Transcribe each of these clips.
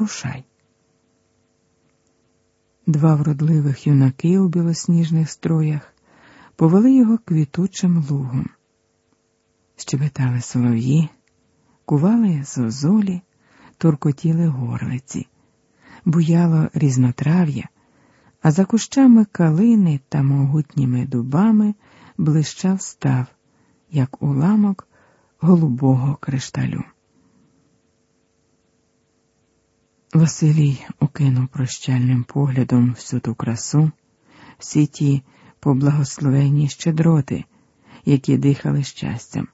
рушай. Два вродливих юнаки у білосніжних строях повели його квітучим лугом. Щебетали солов'ї, кували зозулі, туркотіли горлиці, буяло різнотрав'я, а за кущами калини та могутніми дубами блищав став, як уламок голубого кришталю. Василій окинув прощальним поглядом всю ту красу, всі ті поблагословенні щедроти, які дихали щастям.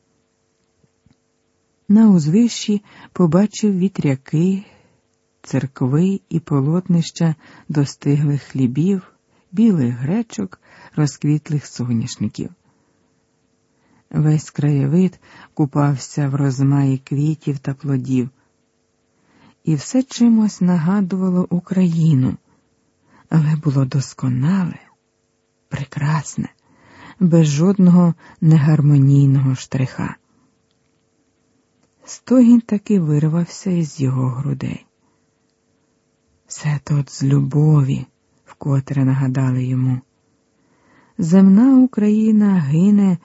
На узвищі побачив вітряки, церкви і полотнища достиглих хлібів, білих гречок, розквітлих соняшників. Весь краєвид купався в розмаї квітів та плодів, і все чимось нагадувало Україну, але було досконале, прекрасне, без жодного негармонійного штриха. Стогін таки вирвався із його грудей. Все тут з любові, вкотре нагадали йому. Земна Україна гине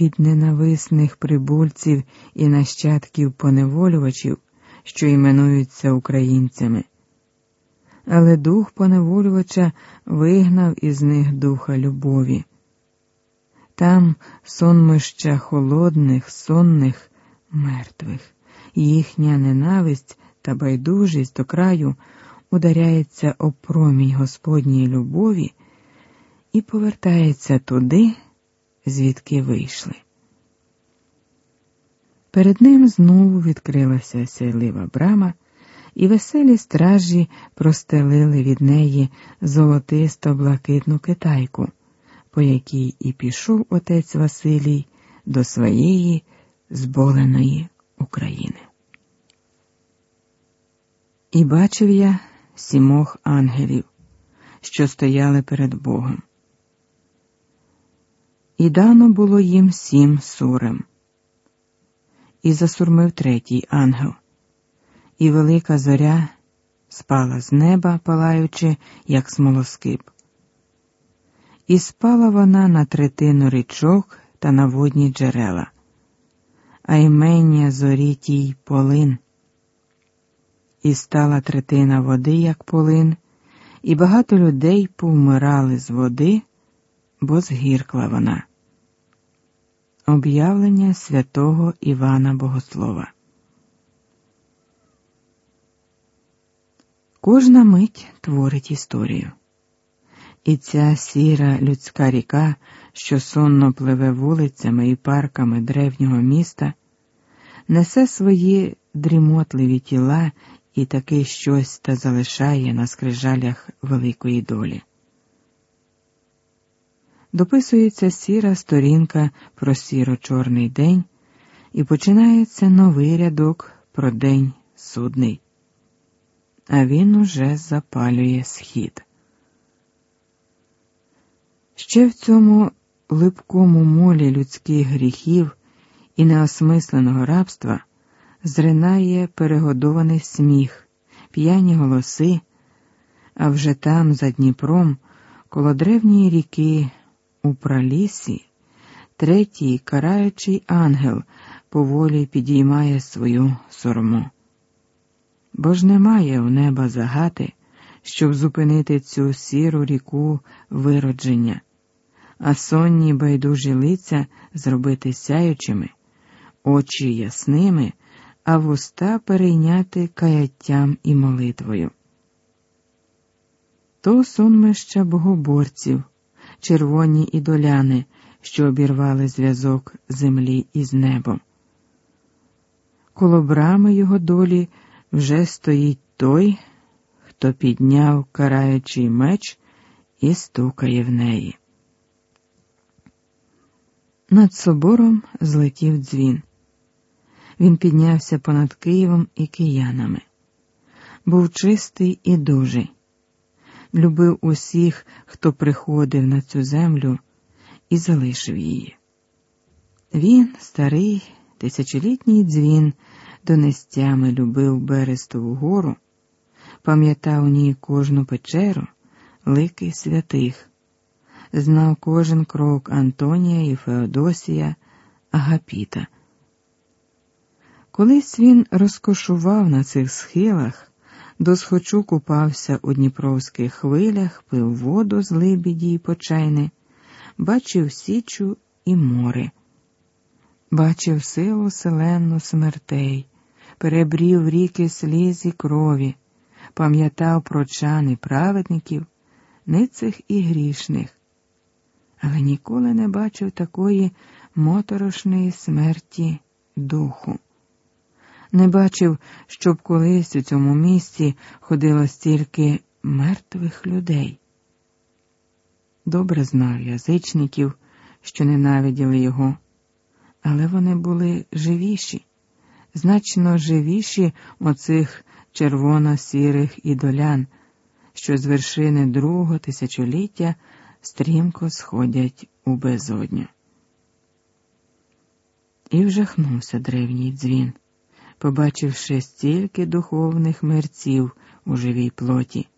від ненависних прибульців і нащадків поневолювачів, що іменуються українцями. Але дух поневолювача вигнав із них духа любові. Там сонмища холодних, сонних, мертвих, їхня ненависть та байдужість до краю ударяється об промінь Господньої любові і повертається туди, звідки вийшли. Перед ним знову відкрилася сяйлива брама, і веселі стражі простелили від неї золотисто блакитну китайку, по якій і пішов отець Василій до своєї зболеної України. І бачив я сімох ангелів, що стояли перед Богом. І дано було їм сім сурем. І засурмив третій ангел, і велика зоря спала з неба, палаючи, як смолоскип. І спала вона на третину річок та на водні джерела, а імення зорі тій полин. І стала третина води, як полин, і багато людей повмирали з води, бо згіркла вона. Об'явлення святого Івана Богослова. Кожна мить творить історію. І ця сіра людська ріка, що сонно пливе вулицями і парками древнього міста, несе свої дрімотливі тіла і таки щось та залишає на скрижалях великої долі. Дописується сіра сторінка про сіро-чорний день, і починається новий рядок про день судний. А він уже запалює схід. Ще в цьому липкому молі людських гріхів і неосмисленого рабства зринає перегодований сміх, п'яні голоси, а вже там, за Дніпром, коло древньої ріки, у пралісі, третій караючий ангел поволі підіймає свою сорму. Бо ж немає у неба загати, щоб зупинити цю сіру ріку виродження, а сонні байдужі лиця зробити сяючими, очі ясними а вуста перейняти каяттям і молитвою. То сонмища богоборців, червоні ідоляни, що обірвали зв'язок землі із небом. Коло брами його долі вже стоїть той, хто підняв караючий меч і стукає в неї. Над собором злетів дзвін. Він піднявся понад Києвом і киянами. Був чистий і дужий, любив усіх, хто приходив на цю землю і залишив її. Він, старий, тисячолітній дзвін, донестями любив Берестову гору, пам'ятав у ній кожну печеру, лики святих, знав кожен крок Антонія і Феодосія, Агапіта. Колись він розкошував на цих схилах, досхочу купався у дніпровських хвилях, пив воду з либіді й почайни, бачив січу і море, бачив силу селенну смертей, перебрів ріки сліз і крові, пам'ятав про чани праведників, ницих і грішних, але ніколи не бачив такої моторошної смерті духу. Не бачив, щоб колись у цьому місці ходило стільки мертвих людей. Добре знав язичників, що ненавиділи його, але вони були живіші, значно живіші оцих червоно-сірих ідолян, що з вершини другого тисячоліття стрімко сходять у безодню. І вжахнувся древній дзвін, побачивши стільки духовних мерців у живій плоті,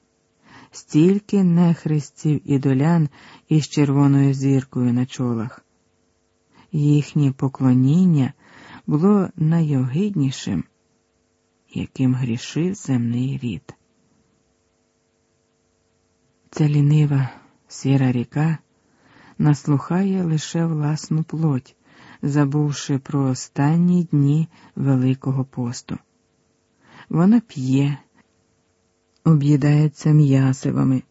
стільки нехристів і долян із червоною зіркою на чолах. Їхнє поклоніння було найогиднішим, яким грішив земний рід. Ця лінива сіра ріка наслухає лише власну плоть забувши про останні дні Великого посту. Вона п'є, об'їдається м'ясивами,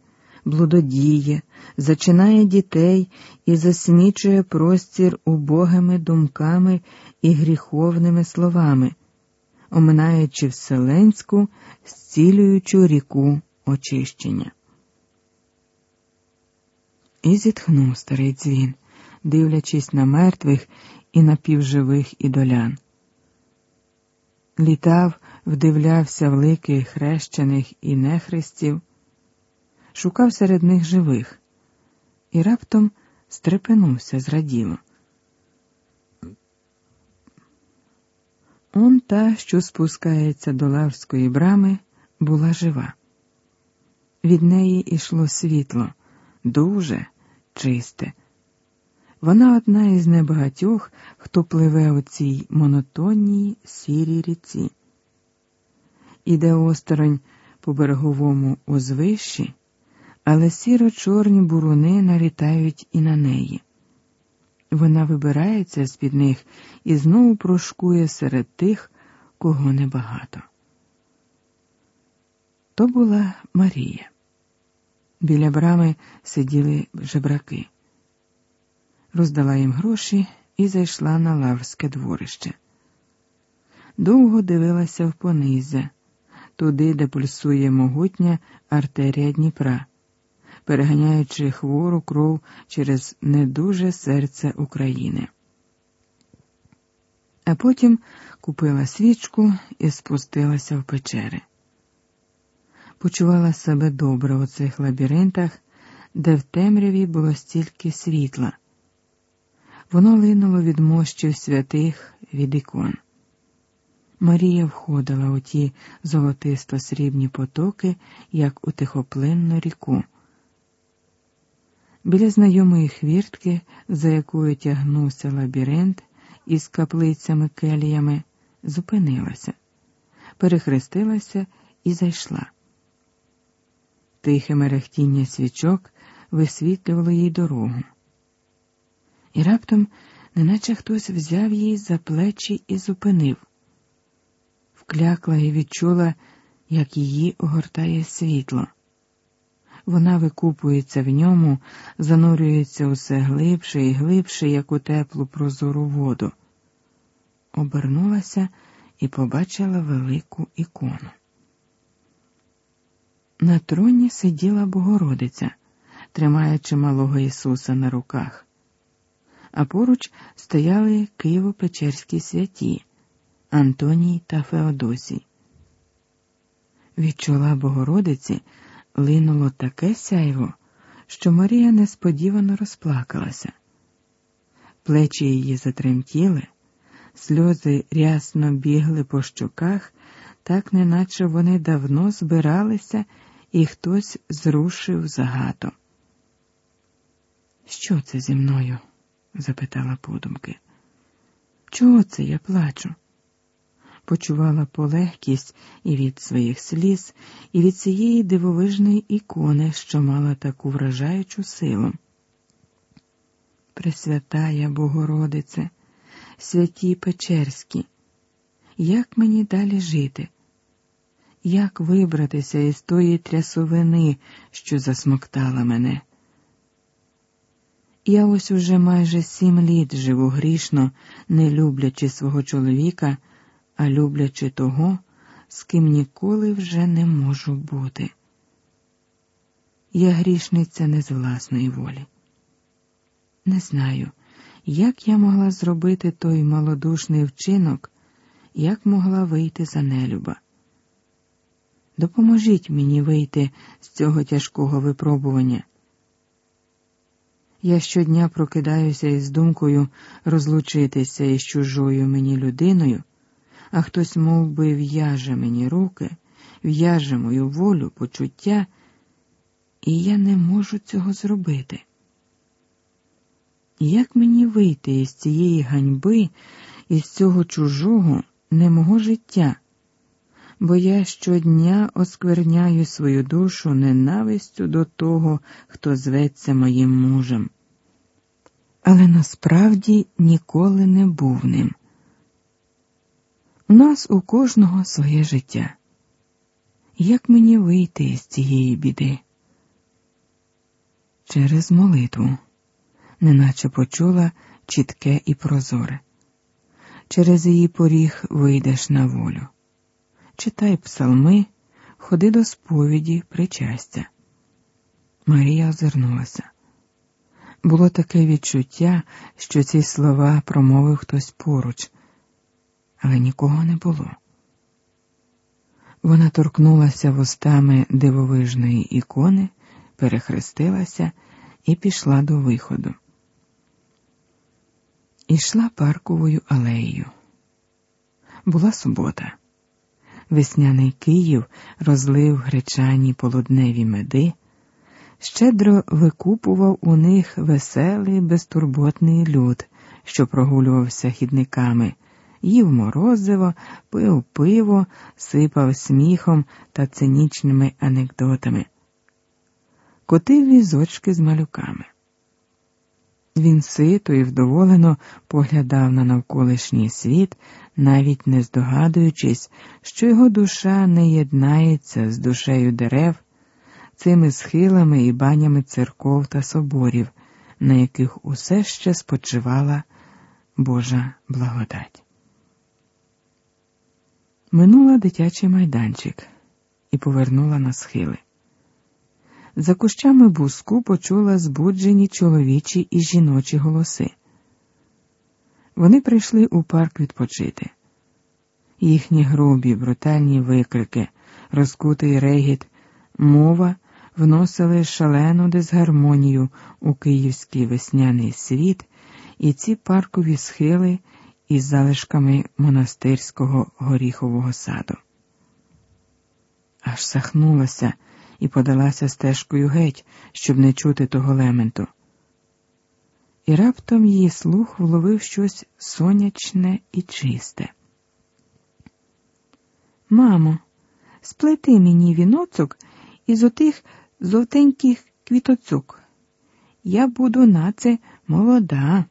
блудодіє, зачинає дітей і засмічує простір убогими думками і гріховними словами, оминаючи вселенську, зцілюючу ріку очищення. І зітхнув старий дзвін, дивлячись на мертвих і напівживих ідолян. Літав, вдивлявся в лики хрещених і нехрестів, шукав серед них живих і раптом стрепенувся зраділо. Он та, що спускається до лавської брами, була жива. Від неї йшло світло, дуже чисте. Вона одна із небагатьох, хто пливе у цій монотонній сірій ріці. Іде осторонь по береговому узвищі, але сіро-чорні буруни налітають і на неї. Вона вибирається з під них і знову прошкує серед тих, кого небагато. То була Марія. Біля брами сиділи жебраки роздала їм гроші і зайшла на лаврське дворище. Довго дивилася в понизя, туди, де пульсує могутня артерія Дніпра, переганяючи хвору кров через недуже серце України. А потім купила свічку і спустилася в печери. Почувала себе добре у цих лабіринтах, де в темряві було стільки світла. Воно линуло від мощів святих від ікон. Марія входила у ті золотисто срібні потоки, як у тихоплинну ріку. Біля знайомої хвіртки, за якою тягнувся лабіринт із каплицями келіями, зупинилася, перехрестилася і зайшла. Тихе мерехтіння свічок висвітлювало їй дорогу і раптом, неначе хтось взяв її за плечі і зупинив. Вклякла і відчула, як її огортає світло. Вона викупується в ньому, занурюється усе глибше і глибше, як у теплу прозору воду. Обернулася і побачила велику ікону. На троні сиділа Богородиця, тримаючи малого Ісуса на руках а поруч стояли Києво-Печерські святі Антоній та Феодосій. Від чола Богородиці линуло таке сяйво, що Марія несподівано розплакалася. Плечі її затремтіли, сльози рясно бігли по щоках, так неначе вони давно збиралися і хтось зрушив загато. Що це зі мною? Запитала подумки. Чого це я плачу? Почувала полегкість і від своїх сліз, і від цієї дивовижної ікони, що мала таку вражаючу силу. Пресвятая Богородице, святі Печерські, як мені далі жити? Як вибратися із тої трясовини, що засмоктала мене? Я ось уже майже сім літ живу грішно, не люблячи свого чоловіка, а люблячи того, з ким ніколи вже не можу бути. Я грішниця не з власної волі. Не знаю, як я могла зробити той малодушний вчинок, як могла вийти за нелюба. Допоможіть мені вийти з цього тяжкого випробування. Я щодня прокидаюся із думкою розлучитися із чужою мені людиною, а хтось мов би, в'яже мені руки, в'яже мою волю, почуття, і я не можу цього зробити. Як мені вийти із цієї ганьби, із цього чужого, не мого життя? Бо я щодня оскверняю свою душу ненавистю до того, хто зветься моїм мужем. Але насправді ніколи не був ним. У нас у кожного своє життя. Як мені вийти з цієї біди? Через молитву неначе почула чітке і прозоре. Через її поріг вийдеш на волю. Читай псалми, ходи до сповіді, причастя. Марія озирнулася. Було таке відчуття, що ці слова промовив хтось поруч, але нікого не було. Вона торкнулася вустами дивовижної ікони, перехрестилася і пішла до виходу ішла парковою алеєю. Була субота. Весняний Київ розлив гречані полудневі меди, щедро викупував у них веселий безтурботний люд, що прогулювався хідниками, їв морозиво, пив пиво, сипав сміхом та цинічними анекдотами, котив візочки з малюками. Він сито і вдоволено поглядав на навколишній світ, навіть не здогадуючись, що його душа не єднається з душею дерев, цими схилами і банями церков та соборів, на яких усе ще спочивала Божа благодать. Минула дитячий майданчик і повернула на схили. За кущами буску почула збуджені чоловічі і жіночі голоси. Вони прийшли у парк відпочити. Їхні грубі, брутальні викрики, розкутий регіт, мова вносили шалену дисгармонію у київський весняний світ і ці паркові схили із залишками монастирського горіхового саду. Аж сахнулася і подалася стежкою геть, щоб не чути того лементу. І раптом її слух вловив щось сонячне і чисте. Мамо, сплети мені віноцок із отих зовтеньких квітоцюк. Я буду на це молода.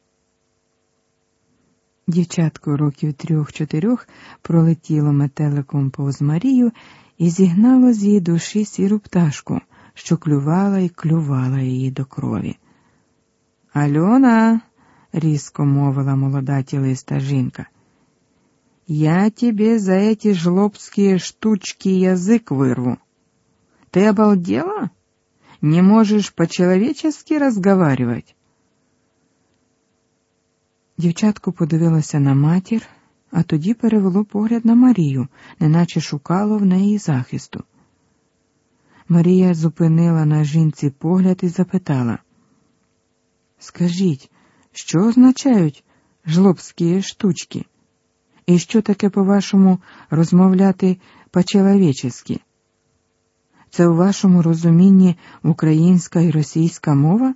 Дівчатко років трьох-чотирьох пролетіло метеликом повз Марію і зігнало з її душі сіру пташку, що клювала і клювала її до крові. Альона, різко мовила молода тілиста жінка, я тебе за эти жлобские штучки язык вырву. Ты обалдела? Не можешь по-человечески разговаривать? Дівчатко подивилася на матір, а тоді перевело погляд на Марію, неначе шукало в неї захисту. Марія зупинила на жінці погляд і запитала: Скажіть, що означають жлобські штучки? І що таке, по-вашому, розмовляти по-человечески. Це у вашому розумінні українська і російська мова?